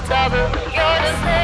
You're the